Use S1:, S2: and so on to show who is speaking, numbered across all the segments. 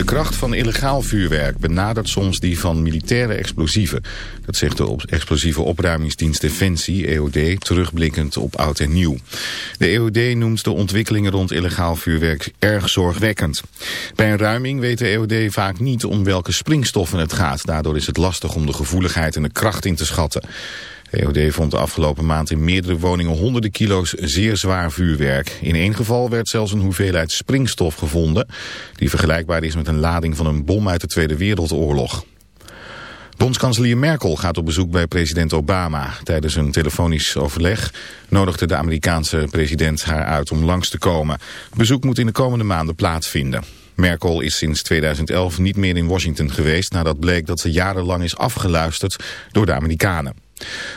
S1: De kracht van illegaal vuurwerk benadert soms die van militaire explosieven. Dat zegt de explosieve opruimingsdienst Defensie, EOD, terugblikkend op oud en nieuw. De EOD noemt de ontwikkelingen rond illegaal vuurwerk erg zorgwekkend. Bij een ruiming weet de EOD vaak niet om welke springstoffen het gaat. Daardoor is het lastig om de gevoeligheid en de kracht in te schatten. EOD vond de afgelopen maand in meerdere woningen honderden kilo's zeer zwaar vuurwerk. In één geval werd zelfs een hoeveelheid springstof gevonden... die vergelijkbaar is met een lading van een bom uit de Tweede Wereldoorlog. Bondskanselier Merkel gaat op bezoek bij president Obama. Tijdens een telefonisch overleg nodigde de Amerikaanse president haar uit om langs te komen. Bezoek moet in de komende maanden plaatsvinden. Merkel is sinds 2011 niet meer in Washington geweest... nadat bleek dat ze jarenlang is afgeluisterd door de Amerikanen.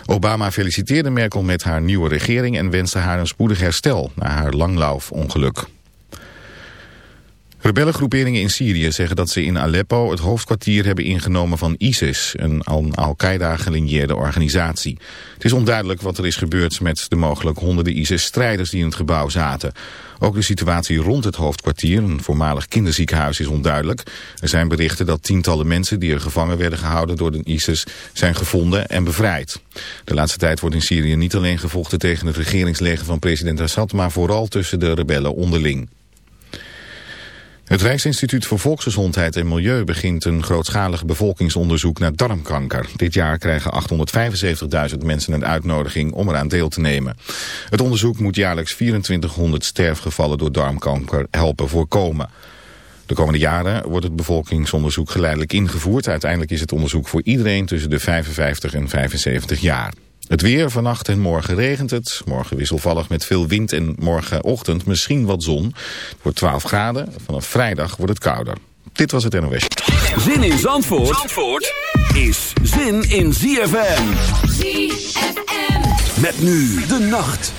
S1: Obama feliciteerde Merkel met haar nieuwe regering en wenste haar een spoedig herstel na haar langlaufongeluk. Rebellengroeperingen in Syrië zeggen dat ze in Aleppo het hoofdkwartier hebben ingenomen van ISIS, een Al-Qaeda gelinieerde organisatie. Het is onduidelijk wat er is gebeurd met de mogelijk honderden ISIS-strijders die in het gebouw zaten. Ook de situatie rond het hoofdkwartier, een voormalig kinderziekenhuis, is onduidelijk. Er zijn berichten dat tientallen mensen die er gevangen werden gehouden door de ISIS zijn gevonden en bevrijd. De laatste tijd wordt in Syrië niet alleen gevochten tegen het regeringsleger van president Assad, maar vooral tussen de rebellen onderling. Het Rijksinstituut voor Volksgezondheid en Milieu begint een grootschalig bevolkingsonderzoek naar darmkanker. Dit jaar krijgen 875.000 mensen een uitnodiging om eraan deel te nemen. Het onderzoek moet jaarlijks 2400 sterfgevallen door darmkanker helpen voorkomen. De komende jaren wordt het bevolkingsonderzoek geleidelijk ingevoerd. Uiteindelijk is het onderzoek voor iedereen tussen de 55 en 75 jaar. Het weer, vannacht en morgen regent het. Morgen wisselvallig met veel wind en morgenochtend misschien wat zon. Het wordt 12 graden. Vanaf vrijdag wordt het kouder. Dit was het NOS.
S2: Zin in Zandvoort, Zandvoort is zin in ZFM. ZFM. Met nu de nacht.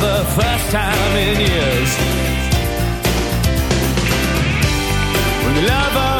S3: the first time in years. When you love her.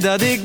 S4: dat ik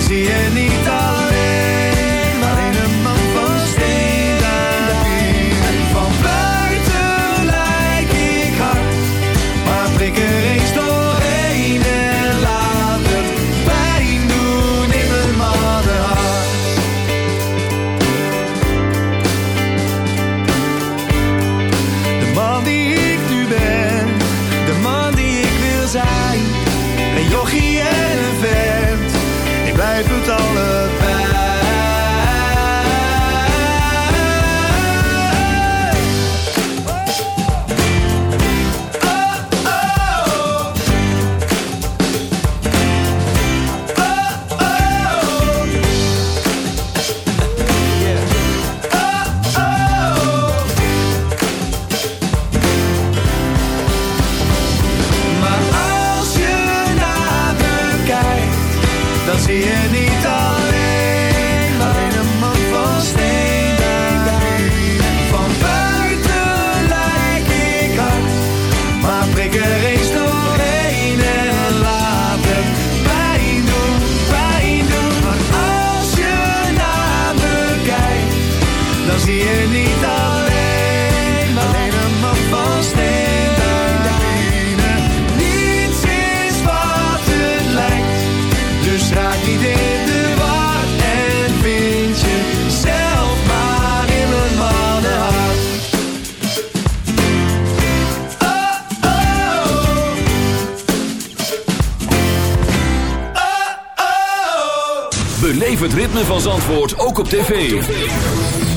S4: zie je niet. zie je niet alleen, maar
S5: alleen een man van steen. Niets
S4: is wat het lijkt, dus raak niet in de war en vind je zelf maar in een mannenhart. Oh, oh, oh.
S2: Beleef ritme van Zandvoort ook op tv.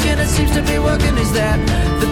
S6: And it seems to be working. Is that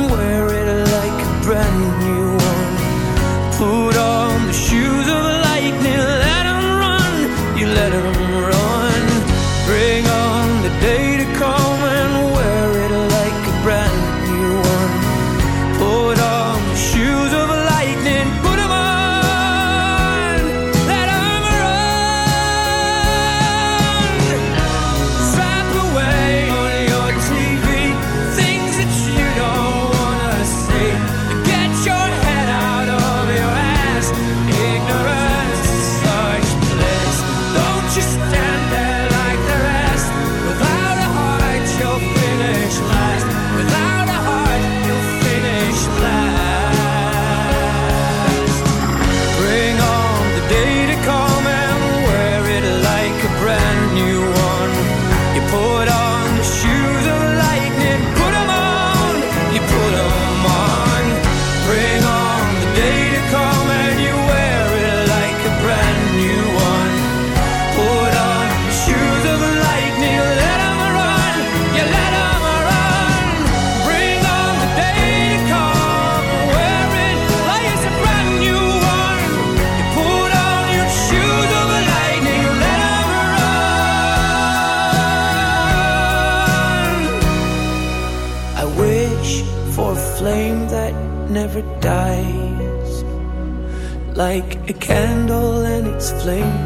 S6: candle and its flame.